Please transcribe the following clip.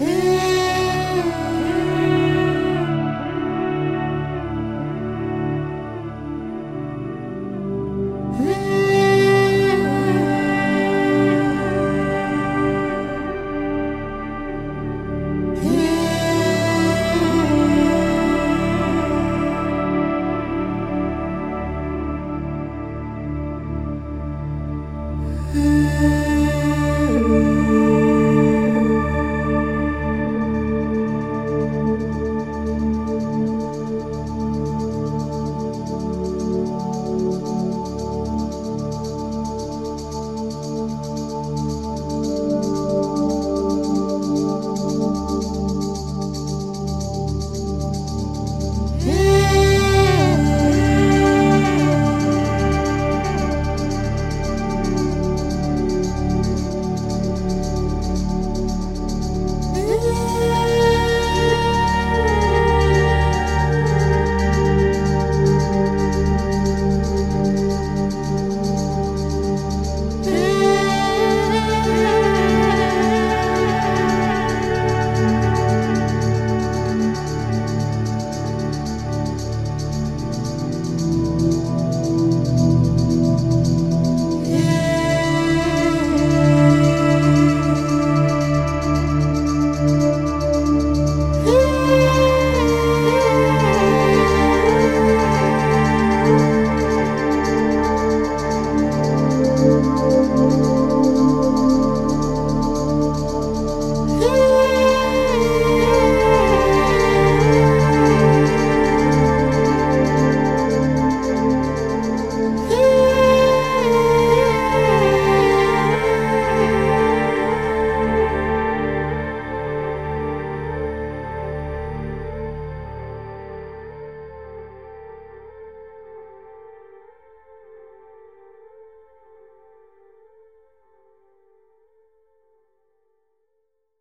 Yeah.